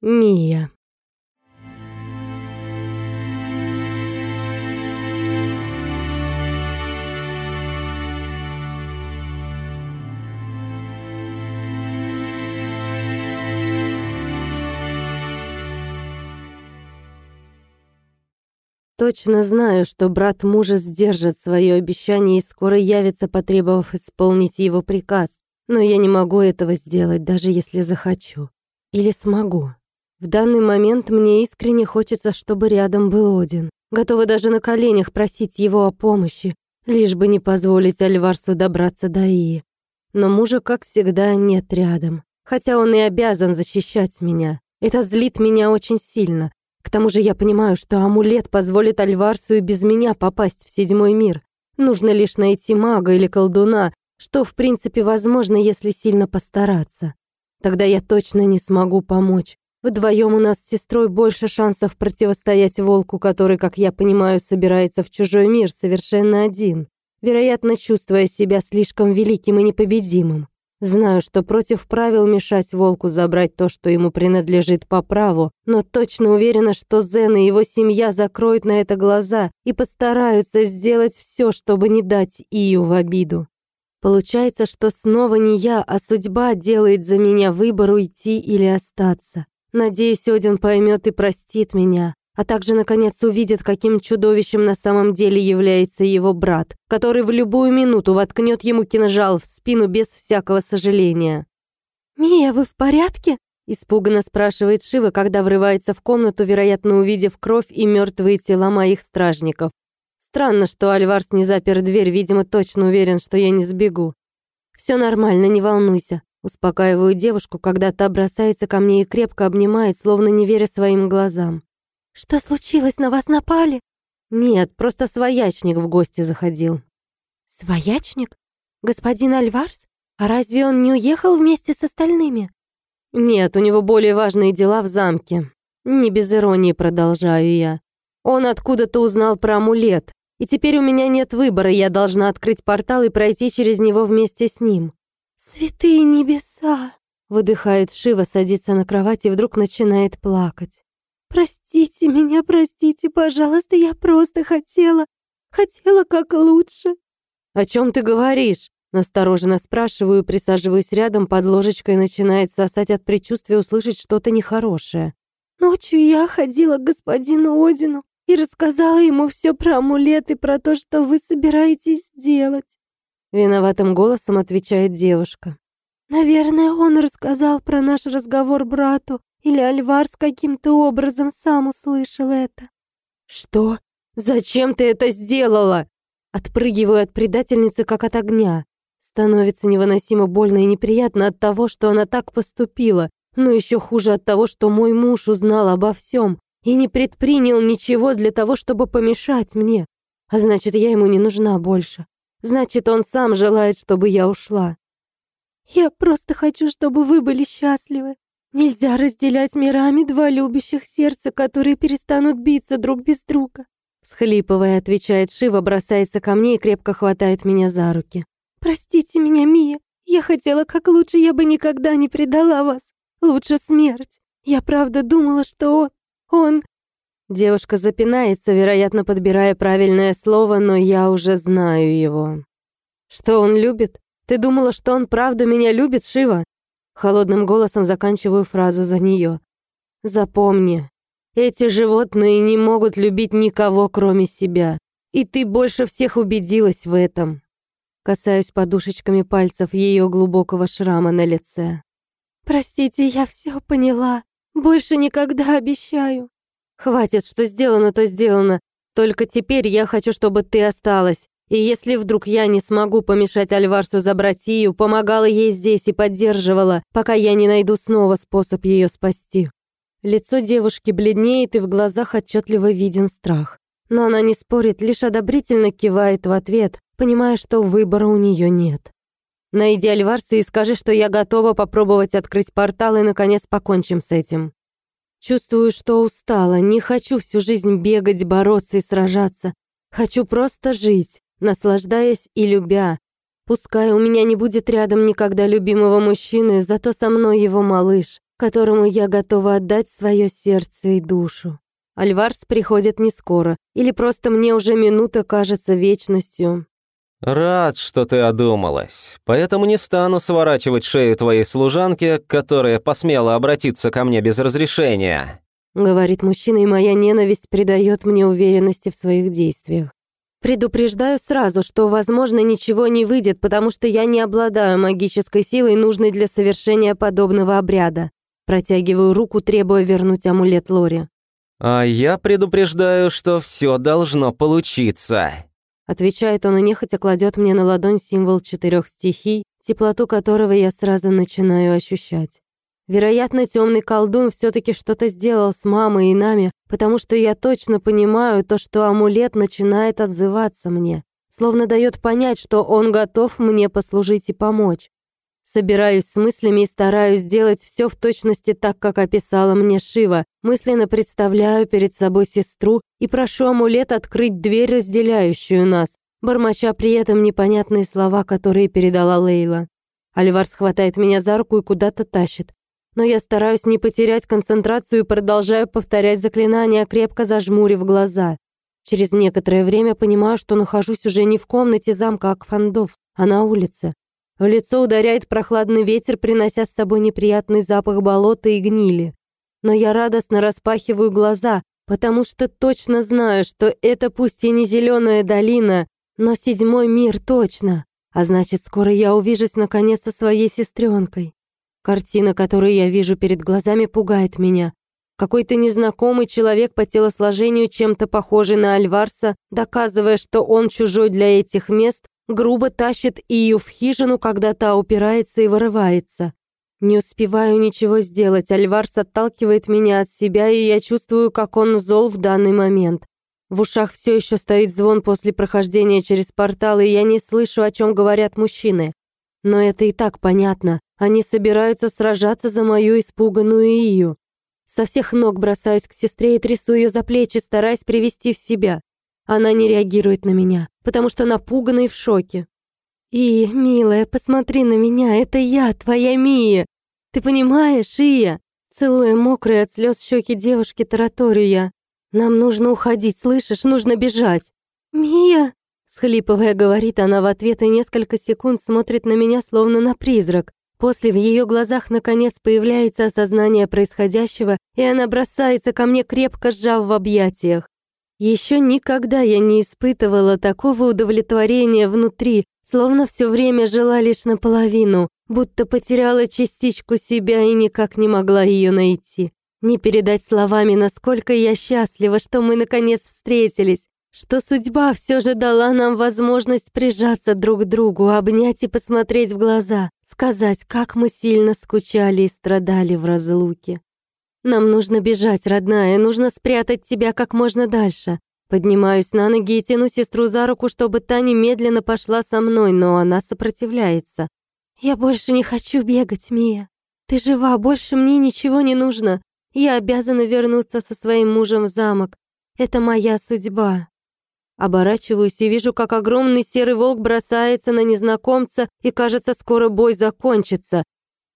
Мия. Точно знаю, что брат мужа сдержит свое обещание и скоро явится, потребовав исполнить его приказ. Но я не могу этого сделать, даже если захочу. Или смогу. В данный момент мне искренне хочется, чтобы рядом был Один. Готова даже на коленях просить его о помощи, лишь бы не позволить Альварсу добраться до Ии. Но мужа, как всегда, нет рядом. Хотя он и обязан защищать меня. Это злит меня очень сильно. К тому же я понимаю, что амулет позволит Альварсу и без меня попасть в седьмой мир. Нужно лишь найти мага или колдуна, что, в принципе, возможно, если сильно постараться. Тогда я точно не смогу помочь. Вдвоем у нас с сестрой больше шансов противостоять волку, который, как я понимаю, собирается в чужой мир совершенно один, вероятно, чувствуя себя слишком великим и непобедимым. Знаю, что против правил мешать волку забрать то, что ему принадлежит по праву, но точно уверена, что Зен и его семья закроют на это глаза и постараются сделать все, чтобы не дать Ию в обиду. Получается, что снова не я, а судьба делает за меня выбор уйти или остаться. Надеюсь, Один поймет и простит меня, а также, наконец, увидит, каким чудовищем на самом деле является его брат, который в любую минуту воткнет ему кинжал в спину без всякого сожаления. «Мия, вы в порядке?» — испуганно спрашивает Шива, когда врывается в комнату, вероятно, увидев кровь и мертвые тела моих стражников. Странно, что Альварс не запер дверь, видимо, точно уверен, что я не сбегу. Все нормально, не волнуйся. Успокаиваю девушку, когда та бросается ко мне и крепко обнимает, словно не веря своим глазам. «Что случилось? На вас напали?» «Нет, просто своячник в гости заходил». «Своячник? Господин Альварс? А разве он не уехал вместе с остальными?» «Нет, у него более важные дела в замке. Не без иронии продолжаю я. Он откуда-то узнал про амулет, и теперь у меня нет выбора, я должна открыть портал и пройти через него вместе с ним». «Святые небеса!» Выдыхает Шива, садится на кровать и вдруг начинает плакать. «Простите меня, простите, пожалуйста, я просто хотела, хотела как лучше». «О чем ты говоришь?» Настороженно спрашиваю, присаживаюсь рядом, под ложечкой начинает сосать от предчувствия услышать что-то нехорошее. «Ночью я ходила к господину Одину и рассказала ему все про амулет и про то, что вы собираетесь делать». Виноватым голосом отвечает девушка. «Наверное, он рассказал про наш разговор брату, или Альварс каким-то образом сам услышал это. «Что? Зачем ты это сделала?» Отпрыгиваю от предательницы, как от огня. Становится невыносимо больно и неприятно от того, что она так поступила, но еще хуже от того, что мой муж узнал обо всем и не предпринял ничего для того, чтобы помешать мне. А значит, я ему не нужна больше. Значит, он сам желает, чтобы я ушла. Я просто хочу, чтобы вы были счастливы. Нельзя разделять мирами два любящих сердца, которые перестанут биться друг без друга. Схлипывая, отвечает Шива, бросается ко мне и крепко хватает меня за руки. «Простите меня, Мия. Я хотела как лучше, я бы никогда не предала вас. Лучше смерть. Я правда думала, что он... он...» Девушка запинается, вероятно, подбирая правильное слово, но я уже знаю его. «Что он любит? Ты думала, что он правда меня любит, Шива?» Холодным голосом заканчиваю фразу за нее. Запомни, эти животные не могут любить никого, кроме себя. И ты больше всех убедилась в этом. Касаюсь подушечками пальцев ее глубокого шрама на лице. Простите, я все поняла. Больше никогда обещаю. Хватит, что сделано, то сделано. Только теперь я хочу, чтобы ты осталась. И если вдруг я не смогу помешать Альварсу забрать Ию, помогала ей здесь и поддерживала, пока я не найду снова способ ее спасти. Лицо девушки бледнеет, и в глазах отчетливо виден страх. Но она не спорит, лишь одобрительно кивает в ответ, понимая, что выбора у нее нет. Найди Альварса и скажи, что я готова попробовать открыть портал, и, наконец, покончим с этим. Чувствую, что устала, не хочу всю жизнь бегать, бороться и сражаться. Хочу просто жить наслаждаясь и любя. Пускай у меня не будет рядом никогда любимого мужчины, зато со мной его малыш. которому я готова отдать свое сердце и душу. Альварс приходит не скоро, или просто мне уже минута кажется вечностью. «Рад, что ты одумалась, поэтому не стану сворачивать шею твоей служанки, которая посмела обратиться ко мне без разрешения», говорит мужчина, и моя ненависть придает мне уверенности в своих действиях. Предупреждаю сразу, что, возможно, ничего не выйдет, потому что я не обладаю магической силой, нужной для совершения подобного обряда. Протягиваю руку, требуя вернуть амулет Лори. «А я предупреждаю, что все должно получиться», Отвечает он и нехотя кладет мне на ладонь символ четырех стихий, теплоту которого я сразу начинаю ощущать. Вероятно, темный колдун все-таки что-то сделал с мамой и нами, потому что я точно понимаю то, что амулет начинает отзываться мне, словно дает понять, что он готов мне послужить и помочь. Собираюсь с мыслями и стараюсь сделать все в точности так, как описала мне Шива. Мысленно представляю перед собой сестру и прошу амулет открыть дверь, разделяющую нас, бормоча при этом непонятные слова, которые передала Лейла. Альварс хватает меня за руку и куда-то тащит. Но я стараюсь не потерять концентрацию и продолжаю повторять заклинания, крепко зажмурив глаза. Через некоторое время понимаю, что нахожусь уже не в комнате замка Акфандов, а на улице. В лицо ударяет прохладный ветер, принося с собой неприятный запах болота и гнили. Но я радостно распахиваю глаза, потому что точно знаю, что это пусть и не зеленая долина, но седьмой мир точно. А значит, скоро я увижусь наконец со своей сестренкой. Картина, которую я вижу перед глазами, пугает меня. Какой-то незнакомый человек по телосложению, чем-то похожий на Альварса, доказывая, что он чужой для этих мест, грубо тащит Ию в хижину, когда та упирается и вырывается. Не успеваю ничего сделать, Альварс отталкивает меня от себя, и я чувствую, как он зол в данный момент. В ушах все еще стоит звон после прохождения через портал, и я не слышу, о чем говорят мужчины. Но это и так понятно. Они собираются сражаться за мою испуганную Ию. Со всех ног бросаюсь к сестре и трясу ее за плечи, стараясь привести в себя. Она не реагирует на меня, потому что напугана и в шоке. «И, милая, посмотри на меня, это я, твоя Мия! Ты понимаешь, Ия?» Целуя мокрые от слез щеки девушки, тараторю я. «Нам нужно уходить, слышишь? Нужно бежать!» «Мия!» Схлипывая, говорит она в ответ и несколько секунд смотрит на меня, словно на призрак. После в ее глазах наконец появляется осознание происходящего, и она бросается ко мне, крепко сжав в объятиях. Еще никогда я не испытывала такого удовлетворения внутри, словно все время жила лишь наполовину, будто потеряла частичку себя и никак не могла ее найти. Не передать словами, насколько я счастлива, что мы наконец встретились, что судьба все же дала нам возможность прижаться друг к другу, обнять и посмотреть в глаза, сказать, как мы сильно скучали и страдали в разлуке. Нам нужно бежать, родная, нужно спрятать тебя как можно дальше. Поднимаюсь на ноги и тяну сестру за руку, чтобы та немедленно пошла со мной, но она сопротивляется. Я больше не хочу бегать, Мия. Ты жива, больше мне ничего не нужно. Я обязана вернуться со своим мужем в замок. Это моя судьба. Оборачиваюсь и вижу, как огромный серый волк бросается на незнакомца, и, кажется, скоро бой закончится.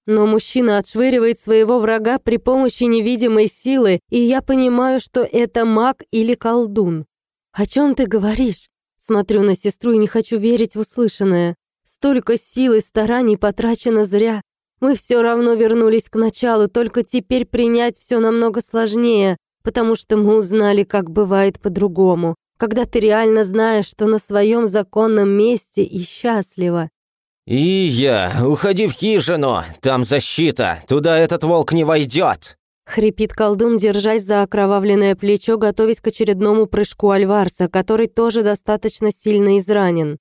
Но мужчина отшвыривает своего врага при помощи невидимой силы, и я понимаю, что это маг или колдун. «О чем ты говоришь?» Смотрю на сестру и не хочу верить в услышанное. Столько сил и стараний потрачено зря. Мы все равно вернулись к началу, только теперь принять все намного сложнее, потому что мы узнали, как бывает по-другому, когда ты реально знаешь, что на своем законном месте и счастлива. «И я, уходи в хижину, там защита, туда этот волк не войдет!» Хрипит колдун, держась за окровавленное плечо, готовясь к очередному прыжку Альварса, который тоже достаточно сильно изранен.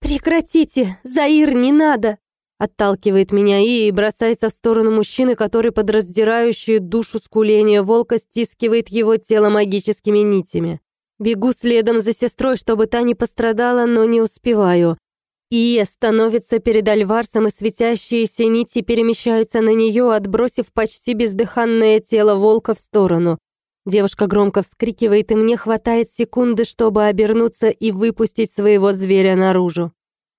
«Прекратите! Заир, не надо!» Отталкивает меня и бросается в сторону мужчины, который под раздирающую душу скуления волка стискивает его тело магическими нитями. Бегу следом за сестрой, чтобы та не пострадала, но не успеваю. Ия становится перед Альварсом, и светящиеся нити перемещаются на нее, отбросив почти бездыханное тело волка в сторону. Девушка громко вскрикивает, и мне хватает секунды, чтобы обернуться и выпустить своего зверя наружу.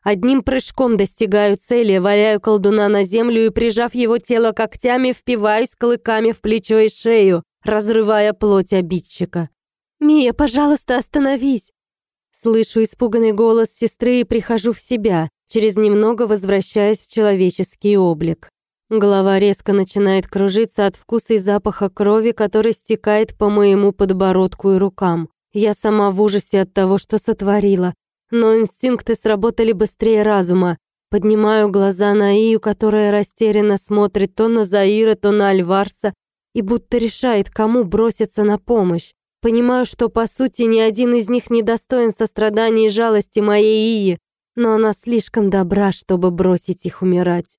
Одним прыжком достигаю цели, валяю колдуна на землю и, прижав его тело когтями, впиваюсь клыками в плечо и шею, разрывая плоть обидчика. «Мия, пожалуйста, остановись!» Слышу испуганный голос сестры и прихожу в себя, через немного возвращаясь в человеческий облик. Голова резко начинает кружиться от вкуса и запаха крови, который стекает по моему подбородку и рукам. Я сама в ужасе от того, что сотворила, но инстинкты сработали быстрее разума. Поднимаю глаза на Ию, которая растерянно смотрит то на Заира, то на Альварса, и будто решает, кому броситься на помощь. Понимаю, что, по сути, ни один из них не достоин сострадания и жалости моей Ии, но она слишком добра, чтобы бросить их умирать.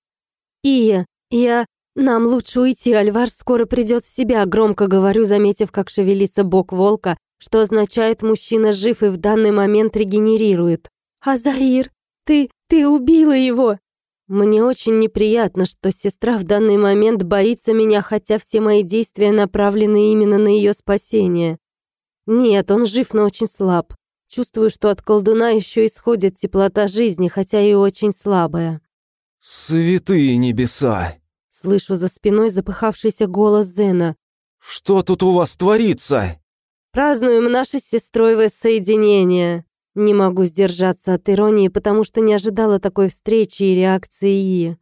«Ия, «Я... Нам лучше уйти, Альвар скоро придет в себя», громко говорю, заметив, как шевелится бок волка, что означает, мужчина жив и в данный момент регенерирует. «А Заир? Ты... ты убила его!» Мне очень неприятно, что сестра в данный момент боится меня, хотя все мои действия направлены именно на ее спасение. Нет, он жив, но очень слаб. Чувствую, что от колдуна еще исходит теплота жизни, хотя и очень слабая. «Святые небеса!» Слышу за спиной запыхавшийся голос Зена. «Что тут у вас творится?» «Празднуем наше с сестрой воссоединение». Не могу сдержаться от иронии, потому что не ожидала такой встречи и реакции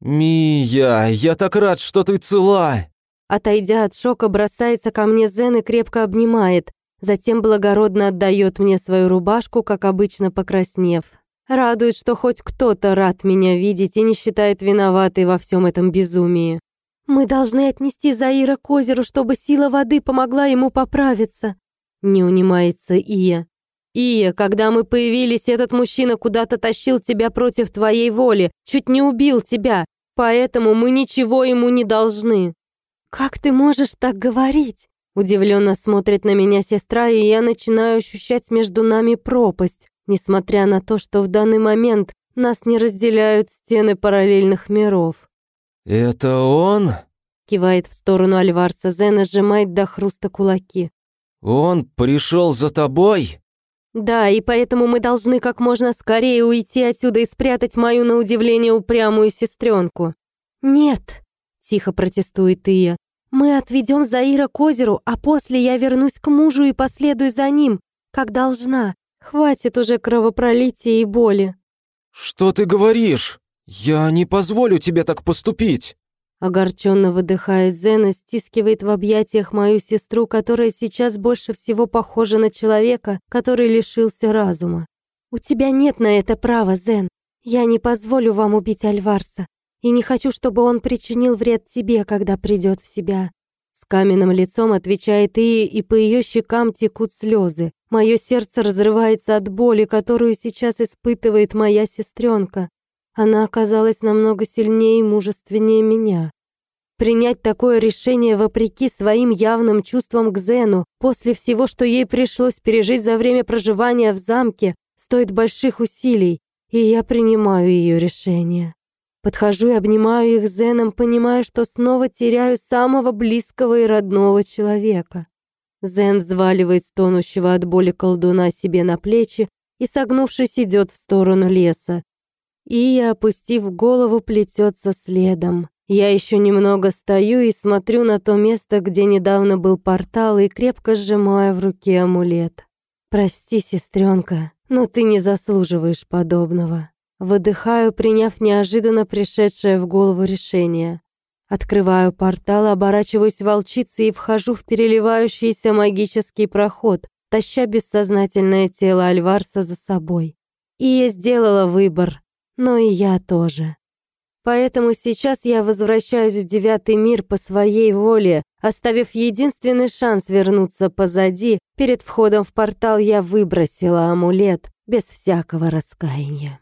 «Мия, я так рад, что ты цела!» Отойдя от шока, бросается ко мне Зен и крепко обнимает, затем благородно отдает мне свою рубашку, как обычно покраснев. Радует, что хоть кто-то рад меня видеть и не считает виноватой во всем этом безумии. Мы должны отнести Заира к озеру, чтобы сила воды помогла ему поправиться. Не унимается Ия. Ия, когда мы появились, этот мужчина куда-то тащил тебя против твоей воли, чуть не убил тебя, поэтому мы ничего ему не должны. Как ты можешь так говорить? Удивленно смотрит на меня сестра, и я начинаю ощущать между нами пропасть несмотря на то, что в данный момент нас не разделяют стены параллельных миров. «Это он?» Кивает в сторону Альварса Зен и сжимает до хруста кулаки. «Он пришел за тобой?» «Да, и поэтому мы должны как можно скорее уйти отсюда и спрятать мою, на удивление, упрямую сестренку». «Нет», — тихо протестует Ия, «мы отведем Заира к озеру, а после я вернусь к мужу и последую за ним, как должна. Хватит уже кровопролития и боли. Что ты говоришь? Я не позволю тебе так поступить. Огорченно выдыхает Зена, стискивает в объятиях мою сестру, которая сейчас больше всего похожа на человека, который лишился разума. «У тебя нет на это права, Зен. Я не позволю вам убить Альварса. И не хочу, чтобы он причинил вред тебе, когда придет в себя. С каменным лицом отвечает Ия, и по ее щекам текут слезы. Мое сердце разрывается от боли, которую сейчас испытывает моя сестренка. Она оказалась намного сильнее и мужественнее меня. Принять такое решение вопреки своим явным чувствам к Зену, после всего, что ей пришлось пережить за время проживания в замке, стоит больших усилий, и я принимаю ее решение. Подхожу и обнимаю их Зеном, понимая, что снова теряю самого близкого и родного человека. Зен взваливает стонущего от боли колдуна себе на плечи и, согнувшись, идет в сторону леса. И, опустив голову, плетется следом. Я еще немного стою и смотрю на то место, где недавно был портал, и крепко сжимаю в руке амулет. «Прости, сестренка, но ты не заслуживаешь подобного». Выдыхаю, приняв неожиданно пришедшее в голову решение. Открываю портал, оборачиваюсь волчицей и вхожу в переливающийся магический проход, таща бессознательное тело Альварса за собой. И я сделала выбор, но и я тоже. Поэтому сейчас я возвращаюсь в девятый мир по своей воле, оставив единственный шанс вернуться позади. Перед входом в портал я выбросила амулет без всякого раскаяния.